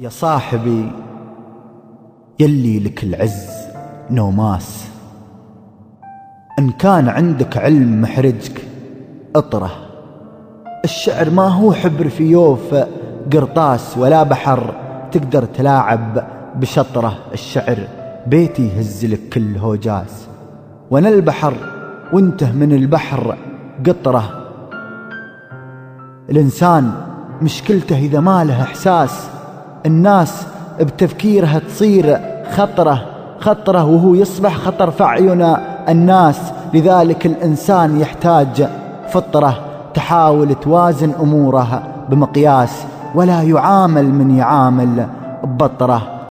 يا صاحبي يلي لك العز نوماس إن كان عندك علم محرجك اطره. الشعر ما هو حبر في يوف قرطاس ولا بحر. تقدر تلاعب بشطره الشعر بيتي يهز لك كل هوجاس وأنا البحر وانته من البحر قطره. الإنسان مشكلته إذا ما له إحساس الناس بتفكيرها تصير خطرة خطرة وهو يصبح خطر في الناس. لذلك الإنسان يحتاج فطرة تحاول توازن أموره بمقياس ولا يعامل من يعامل ببطره